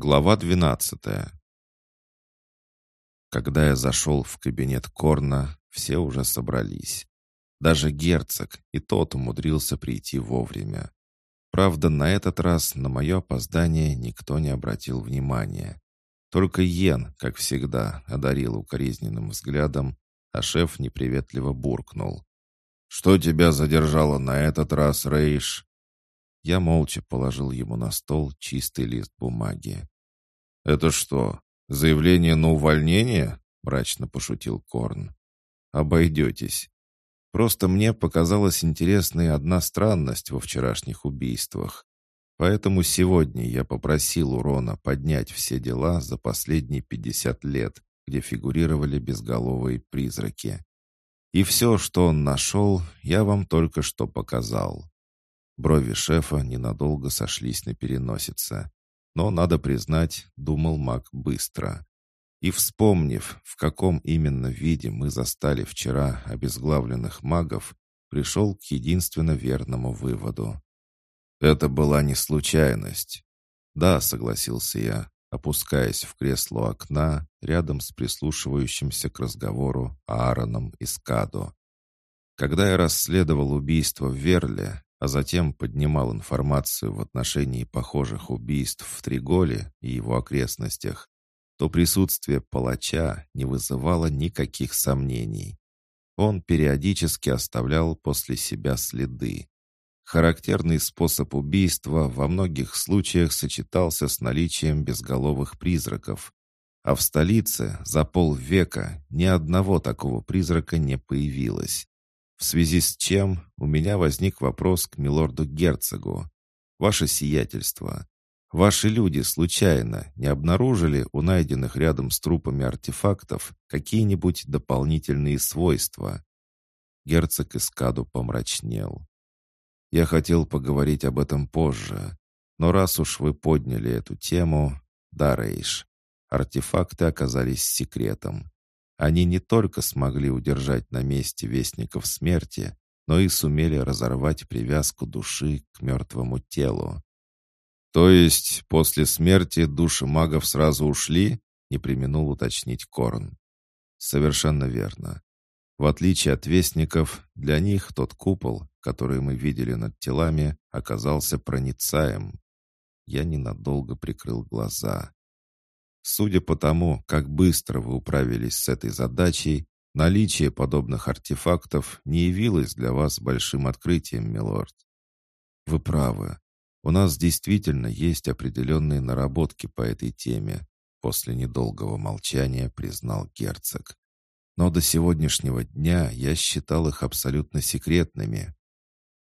Глава двенадцатая. Когда я зашел в кабинет Корна, все уже собрались. Даже герцог, и тот умудрился прийти вовремя. Правда, на этот раз на мое опоздание никто не обратил внимания. Только Йен, как всегда, одарил укоризненным взглядом, а шеф неприветливо буркнул. «Что тебя задержало на этот раз, Рейш?» Я молча положил ему на стол чистый лист бумаги. «Это что, заявление на увольнение?» — мрачно пошутил Корн. «Обойдетесь. Просто мне показалась интересной одна странность во вчерашних убийствах. Поэтому сегодня я попросил Урона поднять все дела за последние пятьдесят лет, где фигурировали безголовые призраки. И все, что он нашел, я вам только что показал. Брови шефа ненадолго сошлись на переносице. Но, надо признать, думал маг быстро. И вспомнив, в каком именно виде мы застали вчера обезглавленных магов, пришел к единственно верному выводу. Это была не случайность. Да, согласился я, опускаясь в кресло окна рядом с прислушивающимся к разговору Аароном Искадо. Когда я расследовал убийство в Верле, а затем поднимал информацию в отношении похожих убийств в Триголе и его окрестностях, то присутствие палача не вызывало никаких сомнений. Он периодически оставлял после себя следы. Характерный способ убийства во многих случаях сочетался с наличием безголовых призраков, а в столице за полвека ни одного такого призрака не появилось. В связи с чем у меня возник вопрос к милорду-герцогу. Ваше сиятельство, ваши люди случайно не обнаружили у найденных рядом с трупами артефактов какие-нибудь дополнительные свойства? Герцог Искаду помрачнел. Я хотел поговорить об этом позже, но раз уж вы подняли эту тему, да, Рейш, артефакты оказались секретом. Они не только смогли удержать на месте вестников смерти, но и сумели разорвать привязку души к мертвому телу. «То есть после смерти души магов сразу ушли?» — не применул уточнить Корн. «Совершенно верно. В отличие от вестников, для них тот купол, который мы видели над телами, оказался проницаем. Я ненадолго прикрыл глаза. Судя по тому, как быстро вы управились с этой задачей, наличие подобных артефактов не явилось для вас большим открытием, милорд. Вы правы. У нас действительно есть определенные наработки по этой теме, после недолгого молчания признал герцог. Но до сегодняшнего дня я считал их абсолютно секретными.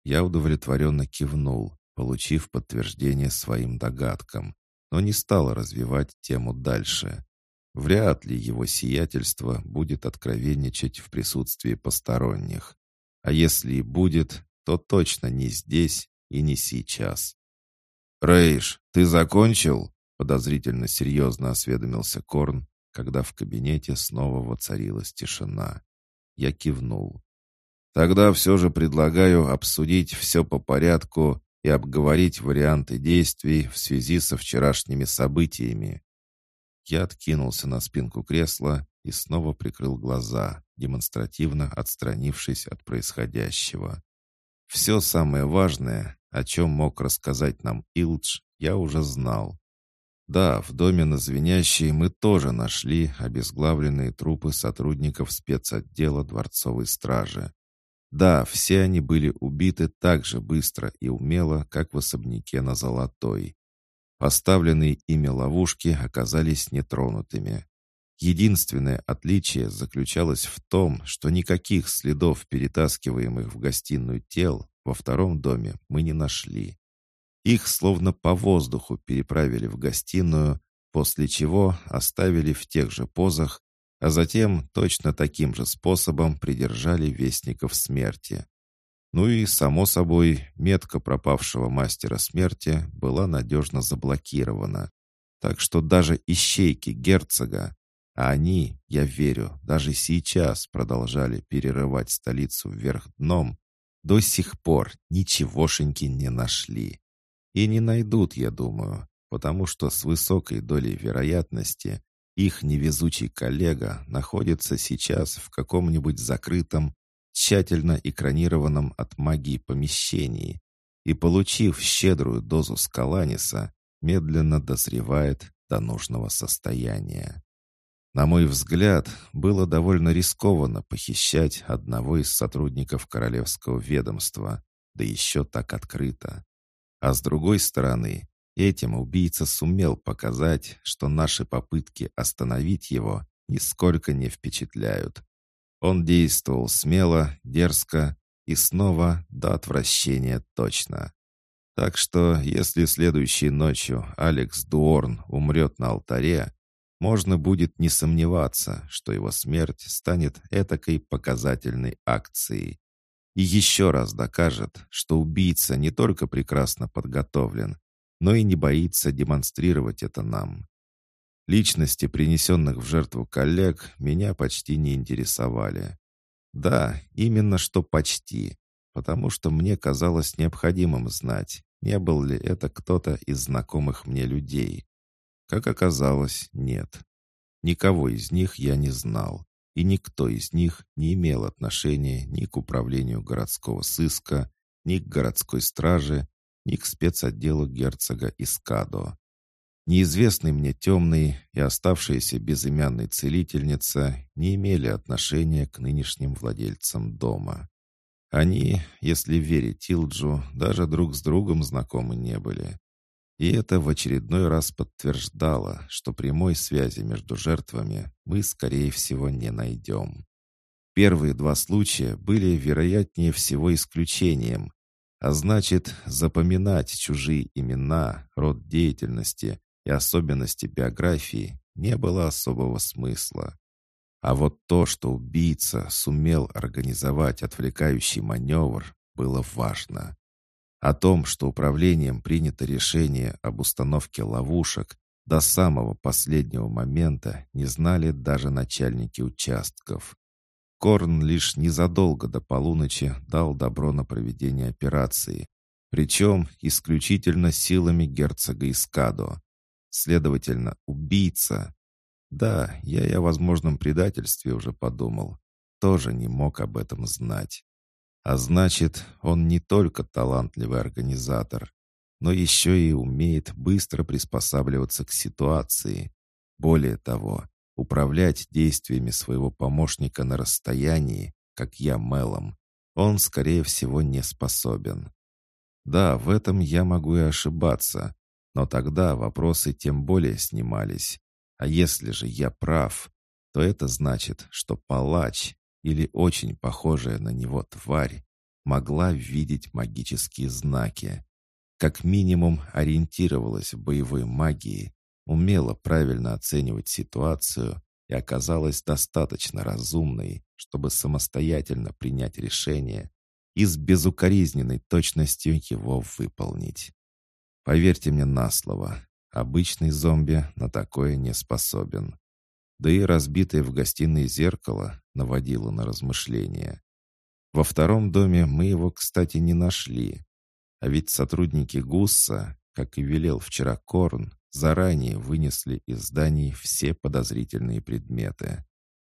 Я удовлетворенно кивнул, получив подтверждение своим догадкам, но не стала развивать тему дальше. Вряд ли его сиятельство будет откровенничать в присутствии посторонних. А если и будет, то точно не здесь и не сейчас. «Рейш, ты закончил?» — подозрительно серьезно осведомился Корн, когда в кабинете снова воцарилась тишина. Я кивнул. «Тогда все же предлагаю обсудить все по порядку и обговорить варианты действий в связи со вчерашними событиями. Я откинулся на спинку кресла и снова прикрыл глаза, демонстративно отстранившись от происходящего. Все самое важное, о чем мог рассказать нам Илдж, я уже знал. Да, в доме на Звенящей мы тоже нашли обезглавленные трупы сотрудников спецотдела дворцовой стражи. Да, все они были убиты так же быстро и умело, как в особняке на Золотой. Поставленные ими ловушки оказались нетронутыми. Единственное отличие заключалось в том, что никаких следов перетаскиваемых в гостиную тел во втором доме мы не нашли. Их словно по воздуху переправили в гостиную, после чего оставили в тех же позах, а затем точно таким же способом придержали вестников смерти. Ну и, само собой, метка пропавшего мастера смерти была надежно заблокирована. Так что даже ищейки герцога, а они, я верю, даже сейчас продолжали перерывать столицу вверх дном, до сих пор ничегошеньки не нашли. И не найдут, я думаю, потому что с высокой долей вероятности их невезучий коллега находится сейчас в каком-нибудь закрытом, тщательно экранированном от магии помещении и, получив щедрую дозу скаланиса, медленно дозревает до нужного состояния. На мой взгляд, было довольно рискованно похищать одного из сотрудников королевского ведомства, да еще так открыто. А с другой стороны, этим убийца сумел показать, что наши попытки остановить его нисколько не впечатляют. Он действовал смело, дерзко и снова до отвращения точно. Так что, если следующей ночью Алекс Дуорн умрет на алтаре, можно будет не сомневаться, что его смерть станет этакой показательной акцией. И еще раз докажет, что убийца не только прекрасно подготовлен, но и не боится демонстрировать это нам. Личности, принесенных в жертву коллег, меня почти не интересовали. Да, именно что почти, потому что мне казалось необходимым знать, не был ли это кто-то из знакомых мне людей. Как оказалось, нет. Никого из них я не знал, и никто из них не имел отношения ни к управлению городского сыска, ни к городской страже, ни к спецотделу герцога Искадо. Неизвестный мне темный и оставшаяся безымянной целительница не имели отношения к нынешним владельцам дома. Они, если верить Илджу, даже друг с другом знакомы не были. И это в очередной раз подтверждало, что прямой связи между жертвами мы, скорее всего, не найдем. Первые два случая были, вероятнее всего, исключением, а значит, запоминать чужие имена, род деятельности и особенности биографии не было особого смысла. А вот то, что убийца сумел организовать отвлекающий маневр, было важно. О том, что управлением принято решение об установке ловушек, до самого последнего момента не знали даже начальники участков. Корн лишь незадолго до полуночи дал добро на проведение операции, причем исключительно силами герцога Искадо. Следовательно, убийца. Да, я и о возможном предательстве уже подумал. Тоже не мог об этом знать. А значит, он не только талантливый организатор, но еще и умеет быстро приспосабливаться к ситуации. Более того, управлять действиями своего помощника на расстоянии, как я Мелом, он, скорее всего, не способен. Да, в этом я могу и ошибаться, но тогда вопросы тем более снимались. А если же я прав, то это значит, что палач или очень похожая на него тварь могла видеть магические знаки. Как минимум ориентировалась в боевой магии, умела правильно оценивать ситуацию и оказалась достаточно разумной, чтобы самостоятельно принять решение и с безукоризненной точностью его выполнить. Поверьте мне на слово, обычный зомби на такое не способен да и разбитое в гостиной зеркало наводило на размышления. Во втором доме мы его, кстати, не нашли. А ведь сотрудники ГУСа, как и велел вчера Корн, заранее вынесли из зданий все подозрительные предметы.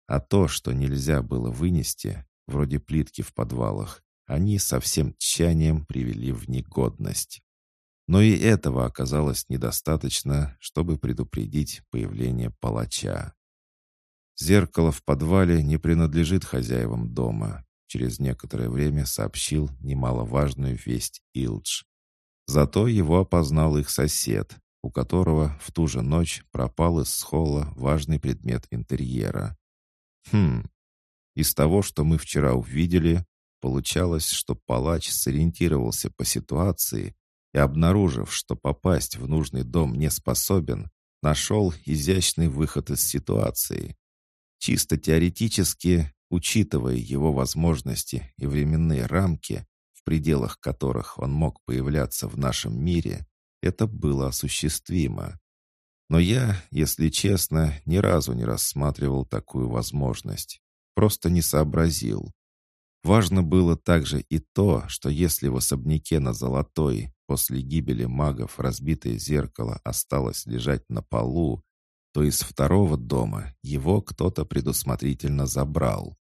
А то, что нельзя было вынести, вроде плитки в подвалах, они со всем тщанием привели в негодность. Но и этого оказалось недостаточно, чтобы предупредить появление палача. Зеркало в подвале не принадлежит хозяевам дома. Через некоторое время сообщил немаловажную весть Илдж. Зато его опознал их сосед, у которого в ту же ночь пропал из холла важный предмет интерьера. Хм, из того, что мы вчера увидели, получалось, что палач сориентировался по ситуации и, обнаружив, что попасть в нужный дом не способен, нашел изящный выход из ситуации. Чисто теоретически, учитывая его возможности и временные рамки, в пределах которых он мог появляться в нашем мире, это было осуществимо. Но я, если честно, ни разу не рассматривал такую возможность. Просто не сообразил. Важно было также и то, что если в особняке на Золотой после гибели магов разбитое зеркало осталось лежать на полу, то из второго дома его кто-то предусмотрительно забрал.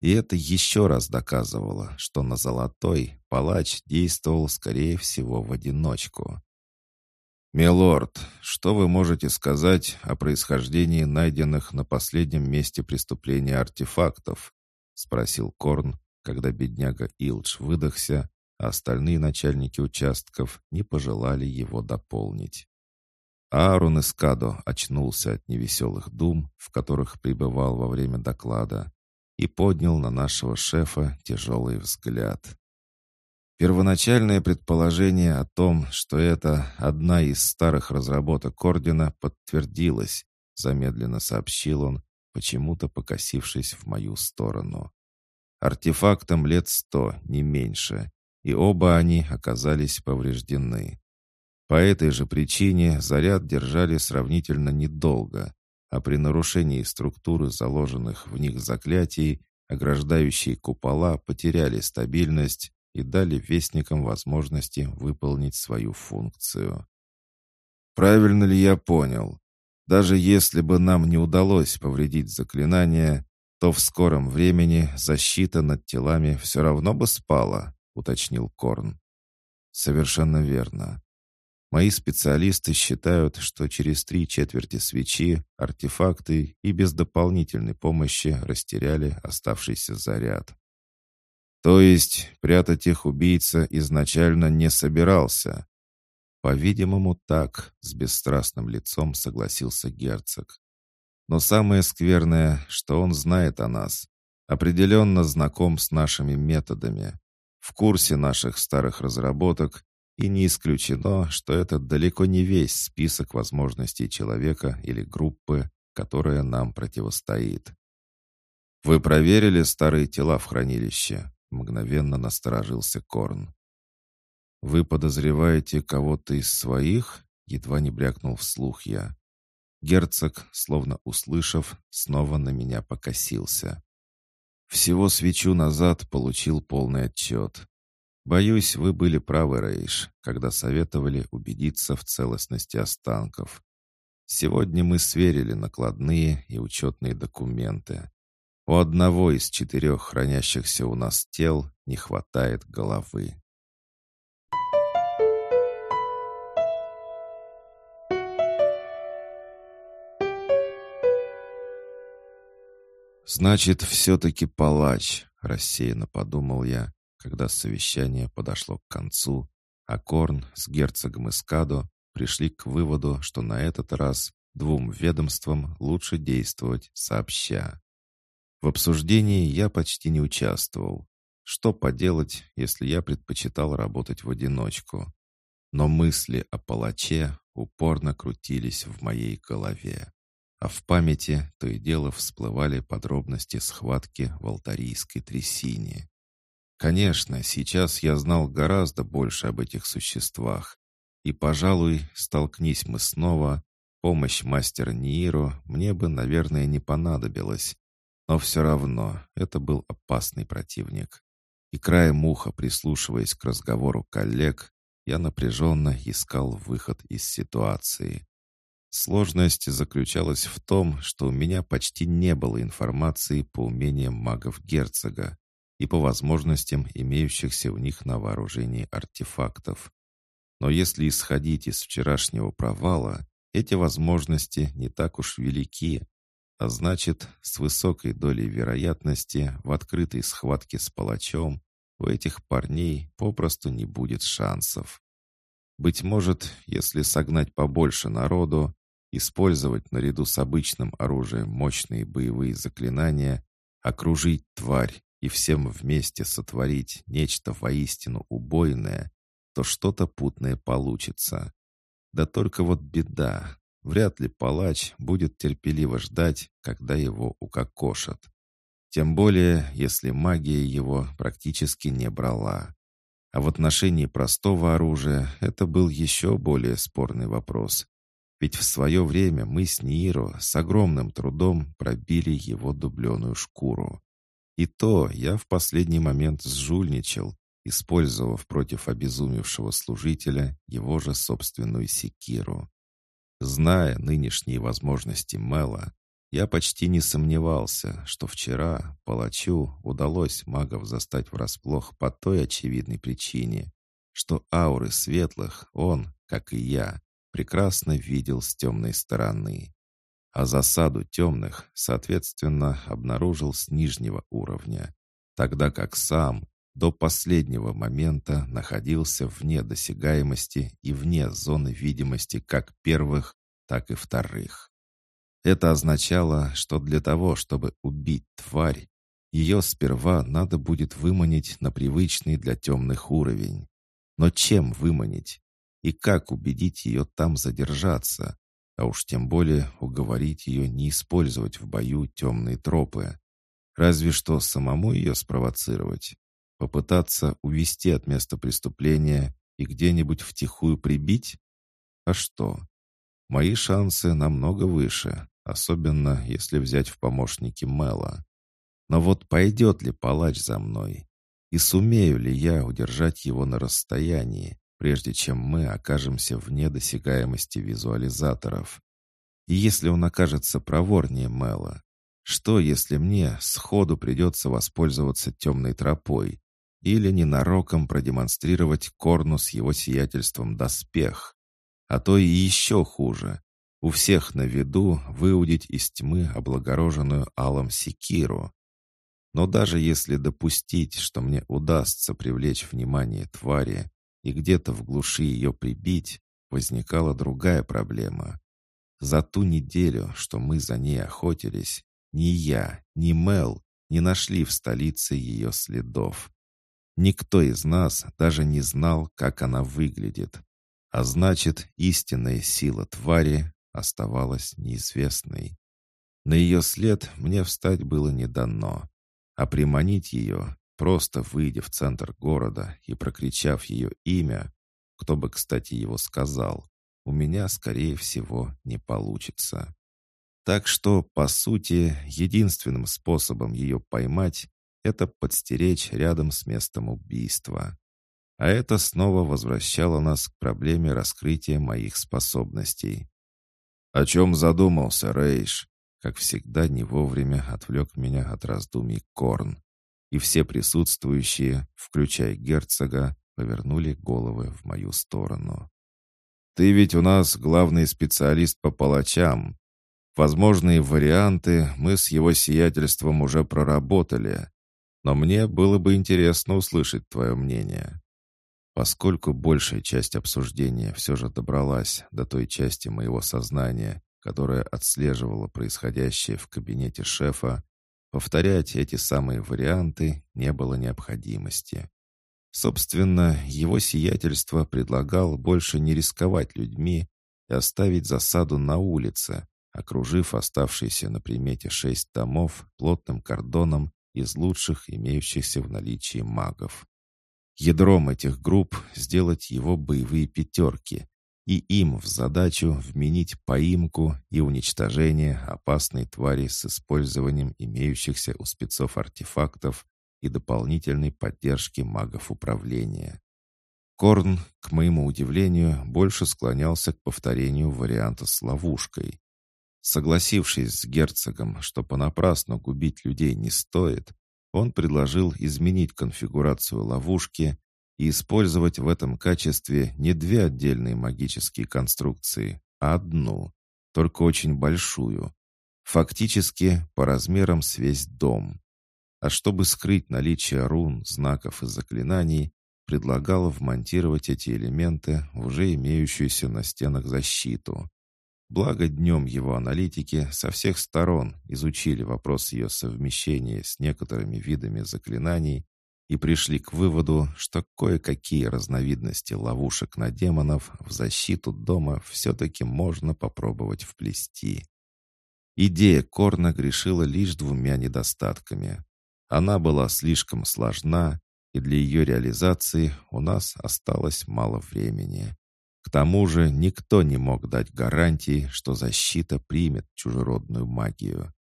И это еще раз доказывало, что на Золотой палач действовал, скорее всего, в одиночку. «Милорд, что вы можете сказать о происхождении найденных на последнем месте преступления артефактов?» — спросил Корн, когда бедняга Илдж выдохся, а остальные начальники участков не пожелали его дополнить. Аарон Эскадо очнулся от невеселых дум, в которых пребывал во время доклада, и поднял на нашего шефа тяжелый взгляд. Первоначальное предположение о том, что это одна из старых разработок Ордена, подтвердилось, замедленно сообщил он, почему-то покосившись в мою сторону. Артефактам лет сто, не меньше, и оба они оказались повреждены. По этой же причине заряд держали сравнительно недолго, а при нарушении структуры заложенных в них заклятий ограждающие купола потеряли стабильность и дали вестникам возможности выполнить свою функцию. Правильно ли я понял? Даже если бы нам не удалось повредить заклинание, то в скором времени защита над телами все равно бы спала, уточнил Корн. Совершенно верно. Мои специалисты считают, что через три четверти свечи артефакты и без дополнительной помощи растеряли оставшийся заряд. То есть прятать их убийца изначально не собирался. По-видимому, так, с бесстрастным лицом согласился герцог. Но самое скверное, что он знает о нас, определенно знаком с нашими методами, в курсе наших старых разработок, и не исключено, что это далеко не весь список возможностей человека или группы, которая нам противостоит. «Вы проверили старые тела в хранилище?» — мгновенно насторожился Корн. «Вы подозреваете кого-то из своих?» — едва не брякнул вслух я. Герцог, словно услышав, снова на меня покосился. Всего свечу назад получил полный отчет. Боюсь, вы были правы, Рейш, когда советовали убедиться в целостности останков. Сегодня мы сверили накладные и учетные документы. У одного из четырех хранящихся у нас тел не хватает головы. «Значит, все-таки палач», — рассеянно подумал я, когда совещание подошло к концу, а Корн с герцогом Искадо пришли к выводу, что на этот раз двум ведомствам лучше действовать сообща. В обсуждении я почти не участвовал. Что поделать, если я предпочитал работать в одиночку? Но мысли о палаче упорно крутились в моей голове а в памяти то и дело всплывали подробности схватки в алтарийской трясине. Конечно, сейчас я знал гораздо больше об этих существах, и, пожалуй, столкнись мы снова, помощь мастера Нииру мне бы, наверное, не понадобилась, но все равно это был опасный противник. И краем уха, прислушиваясь к разговору коллег, я напряженно искал выход из ситуации. Сложность заключалась в том, что у меня почти не было информации по умениям магов герцога и по возможностям имеющихся у них на вооружении артефактов. Но если исходить из вчерашнего провала, эти возможности не так уж велики, а значит, с высокой долей вероятности в открытой схватке с палачом у этих парней попросту не будет шансов. Быть может, если согнать побольше народу, использовать наряду с обычным оружием мощные боевые заклинания, окружить тварь и всем вместе сотворить нечто воистину убойное, то что-то путное получится. Да только вот беда. Вряд ли палач будет терпеливо ждать, когда его укокошат. Тем более, если магия его практически не брала. А в отношении простого оружия это был еще более спорный вопрос, ведь в свое время мы с Ниро с огромным трудом пробили его дубленую шкуру. И то я в последний момент сжульничал, использовав против обезумевшего служителя его же собственную секиру. Зная нынешние возможности Мела, я почти не сомневался, что вчера палачу удалось магов застать врасплох по той очевидной причине, что ауры светлых он, как и я, прекрасно видел с темной стороны. А засаду темных, соответственно, обнаружил с нижнего уровня, тогда как сам до последнего момента находился вне досягаемости и вне зоны видимости как первых, так и вторых. Это означало, что для того, чтобы убить тварь, ее сперва надо будет выманить на привычный для темных уровень. Но чем выманить? И как убедить ее там задержаться? А уж тем более уговорить ее не использовать в бою темные тропы. Разве что самому ее спровоцировать. Попытаться увести от места преступления и где-нибудь втихую прибить? А что? Мои шансы намного выше, особенно если взять в помощники Мэла. Но вот пойдет ли палач за мной? И сумею ли я удержать его на расстоянии, прежде чем мы окажемся вне досягаемости визуализаторов? И если он окажется проворнее Мэла, что, если мне сходу придется воспользоваться темной тропой или ненароком продемонстрировать Корну с его сиятельством доспех? А то и еще хуже у всех на виду выудить из тьмы облагороженную алом секиру. Но даже если допустить, что мне удастся привлечь внимание твари и где-то в глуши ее прибить, возникала другая проблема. За ту неделю, что мы за ней охотились, ни я, ни Мел не нашли в столице ее следов. Никто из нас даже не знал, как она выглядит. А значит, истинная сила твари оставалась неизвестной. На ее след мне встать было не дано, а приманить ее, просто выйдя в центр города и прокричав ее имя, кто бы, кстати, его сказал, у меня, скорее всего, не получится. Так что, по сути, единственным способом ее поймать — это подстеречь рядом с местом убийства. А это снова возвращало нас к проблеме раскрытия моих способностей. «О чем задумался, Рейш?» Как всегда, не вовремя отвлек меня от раздумий Корн. И все присутствующие, включая герцога, повернули головы в мою сторону. «Ты ведь у нас главный специалист по палачам. Возможные варианты мы с его сиятельством уже проработали, но мне было бы интересно услышать твое мнение». Поскольку большая часть обсуждения все же добралась до той части моего сознания, которая отслеживала происходящее в кабинете шефа, повторять эти самые варианты не было необходимости. Собственно, его сиятельство предлагал больше не рисковать людьми и оставить засаду на улице, окружив оставшиеся на примете шесть домов плотным кордоном из лучших имеющихся в наличии магов. Ядром этих групп сделать его боевые пятерки и им в задачу вменить поимку и уничтожение опасной твари с использованием имеющихся у спецов артефактов и дополнительной поддержки магов управления. Корн, к моему удивлению, больше склонялся к повторению варианта с ловушкой. Согласившись с герцогом, что понапрасну губить людей не стоит, он предложил изменить конфигурацию ловушки и использовать в этом качестве не две отдельные магические конструкции, а одну, только очень большую, фактически по размерам с весь дом. А чтобы скрыть наличие рун, знаков и заклинаний, предлагал вмонтировать эти элементы в уже имеющуюся на стенах защиту, Благо днем его аналитики со всех сторон изучили вопрос ее совмещения с некоторыми видами заклинаний и пришли к выводу, что кое-какие разновидности ловушек на демонов в защиту дома все-таки можно попробовать вплести. Идея Корна грешила лишь двумя недостатками. Она была слишком сложна, и для ее реализации у нас осталось мало времени. К тому же никто не мог дать гарантии, что защита примет чужеродную магию.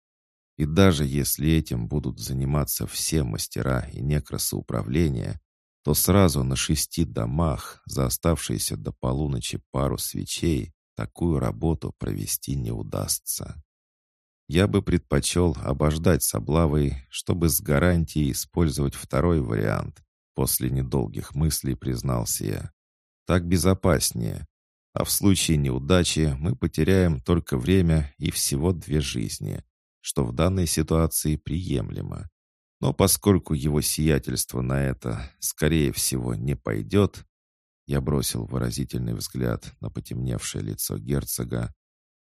И даже если этим будут заниматься все мастера и некросы управления, то сразу на шести домах за оставшиеся до полуночи пару свечей такую работу провести не удастся. Я бы предпочел обождать с облавой, чтобы с гарантией использовать второй вариант. После недолгих мыслей признался я. Так безопаснее. А в случае неудачи мы потеряем только время и всего две жизни, что в данной ситуации приемлемо. Но поскольку его сиятельство на это, скорее всего, не пойдет, я бросил выразительный взгляд на потемневшее лицо герцога,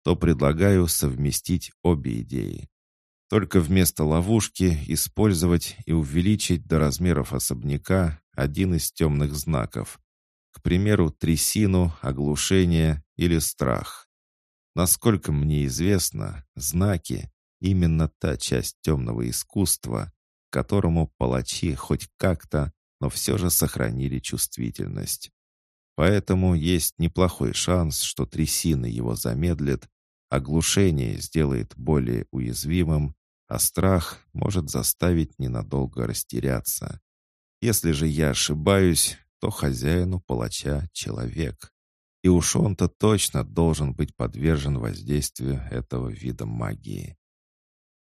то предлагаю совместить обе идеи. Только вместо ловушки использовать и увеличить до размеров особняка один из темных знаков. К примеру, трясину, оглушение или страх. Насколько мне известно, знаки — именно та часть темного искусства, которому палачи хоть как-то, но все же сохранили чувствительность. Поэтому есть неплохой шанс, что трясины его замедлит, Оглушение сделает более уязвимым, а страх может заставить ненадолго растеряться. Если же я ошибаюсь, то хозяину палача человек. И уж он-то точно должен быть подвержен воздействию этого вида магии.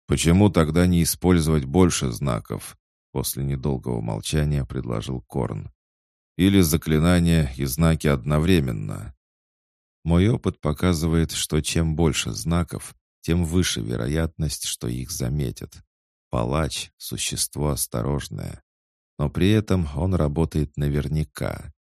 «Почему тогда не использовать больше знаков?» После недолгого молчания предложил Корн. «Или заклинания и знаки одновременно?» Мой опыт показывает, что чем больше знаков, тем выше вероятность, что их заметят. Палач — существо осторожное. Но при этом он работает наверняка.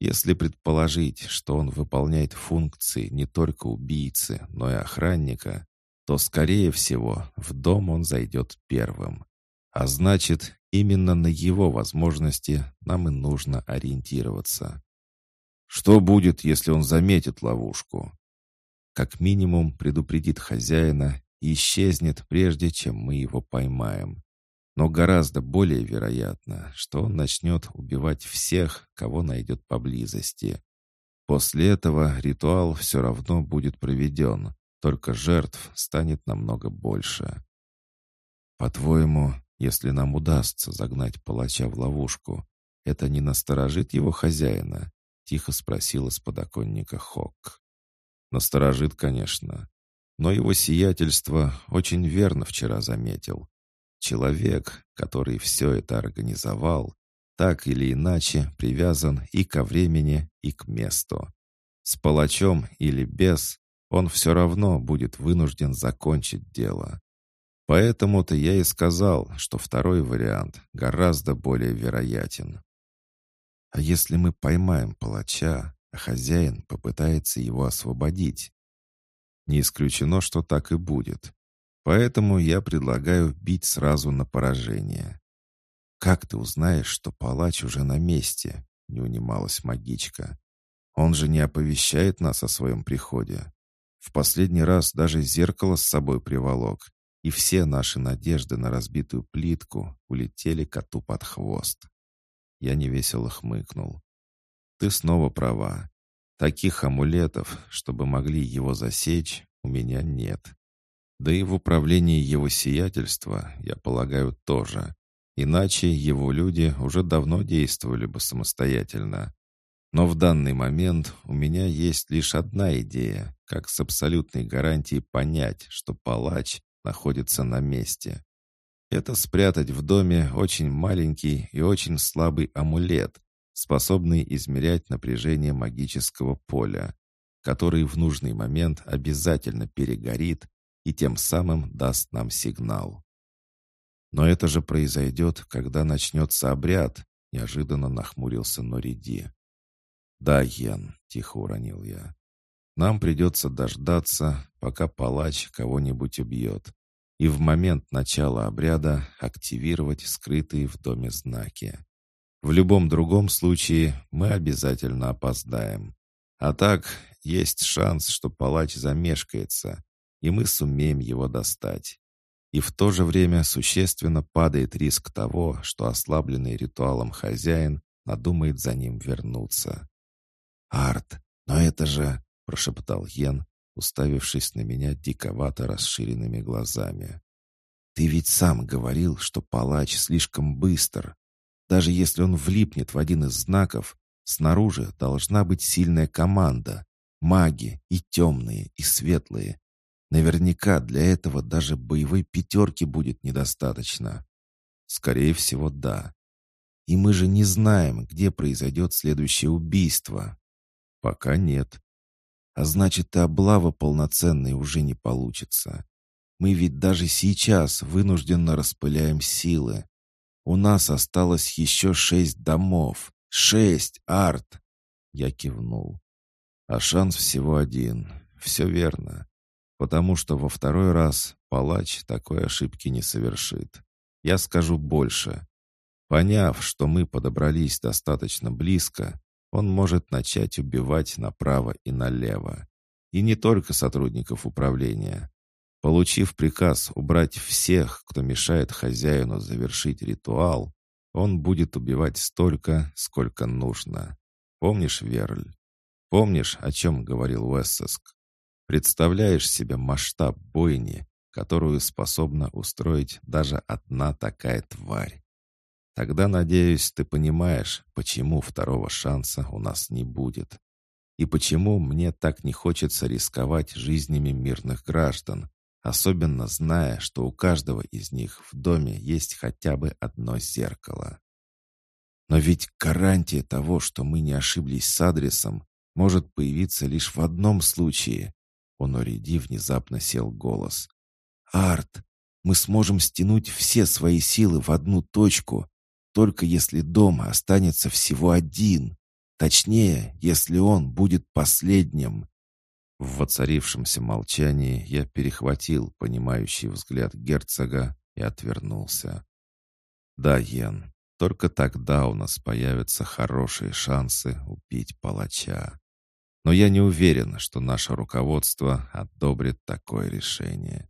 Если предположить, что он выполняет функции не только убийцы, но и охранника, то, скорее всего, в дом он зайдет первым. А значит, именно на его возможности нам и нужно ориентироваться. Что будет, если он заметит ловушку? Как минимум предупредит хозяина и исчезнет, прежде чем мы его поймаем. Но гораздо более вероятно, что он начнет убивать всех, кого найдет поблизости. После этого ритуал все равно будет проведен, только жертв станет намного больше. По-твоему, если нам удастся загнать палача в ловушку, это не насторожит его хозяина? — тихо спросила с подоконника Хок. Насторожит, конечно. Но его сиятельство очень верно вчера заметил. Человек, который все это организовал, так или иначе привязан и ко времени, и к месту. С палачом или без, он все равно будет вынужден закончить дело. Поэтому-то я и сказал, что второй вариант гораздо более вероятен. А если мы поймаем палача, а хозяин попытается его освободить? Не исключено, что так и будет. Поэтому я предлагаю бить сразу на поражение. «Как ты узнаешь, что палач уже на месте?» — не унималась магичка. «Он же не оповещает нас о своем приходе. В последний раз даже зеркало с собой приволок, и все наши надежды на разбитую плитку улетели коту под хвост. Я невесело хмыкнул. «Ты снова права. Таких амулетов, чтобы могли его засечь, у меня нет. Да и в управлении его сиятельства, я полагаю, тоже. Иначе его люди уже давно действовали бы самостоятельно. Но в данный момент у меня есть лишь одна идея, как с абсолютной гарантией понять, что палач находится на месте это спрятать в доме очень маленький и очень слабый амулет, способный измерять напряжение магического поля, который в нужный момент обязательно перегорит и тем самым даст нам сигнал. Но это же произойдет, когда начнется обряд, неожиданно нахмурился Нориди. «Да, Йен», — тихо уронил я. «Нам придется дождаться, пока палач кого-нибудь убьет, и в момент начала обряда активировать скрытые в доме знаки. В любом другом случае мы обязательно опоздаем. А так, есть шанс, что палач замешкается, и мы сумеем его достать. И в то же время существенно падает риск того, что ослабленный ритуалом хозяин надумает за ним вернуться. «Арт, но это же...» — прошептал Йен, уставившись на меня диковато расширенными глазами. Ты ведь сам говорил, что палач слишком быстр. Даже если он влипнет в один из знаков, снаружи должна быть сильная команда. Маги и темные, и светлые. Наверняка для этого даже боевой пятерки будет недостаточно. Скорее всего, да. И мы же не знаем, где произойдет следующее убийство. Пока нет. А значит, и облава полноценной уже не получится. Мы ведь даже сейчас вынужденно распыляем силы. У нас осталось еще шесть домов. Шесть, Арт!» Я кивнул. А шанс всего один. Все верно. Потому что во второй раз палач такой ошибки не совершит. Я скажу больше. Поняв, что мы подобрались достаточно близко, он может начать убивать направо и налево. И не только сотрудников управления. Получив приказ убрать всех, кто мешает хозяину завершить ритуал, он будет убивать столько, сколько нужно. Помнишь, Верль? Помнишь, о чем говорил Уэссеск? Представляешь себе масштаб бойни, которую способна устроить даже одна такая тварь? Тогда, надеюсь, ты понимаешь, почему второго шанса у нас не будет. И почему мне так не хочется рисковать жизнями мирных граждан, особенно зная, что у каждого из них в доме есть хотя бы одно зеркало. Но ведь гарантия того, что мы не ошиблись с адресом, может появиться лишь в одном случае. У Нориди внезапно сел голос. «Арт, мы сможем стянуть все свои силы в одну точку, только если дома останется всего один. Точнее, если он будет последним. В воцарившемся молчании я перехватил понимающий взгляд герцога и отвернулся. «Да, Йен, только тогда у нас появятся хорошие шансы убить палача. Но я не уверен, что наше руководство одобрит такое решение.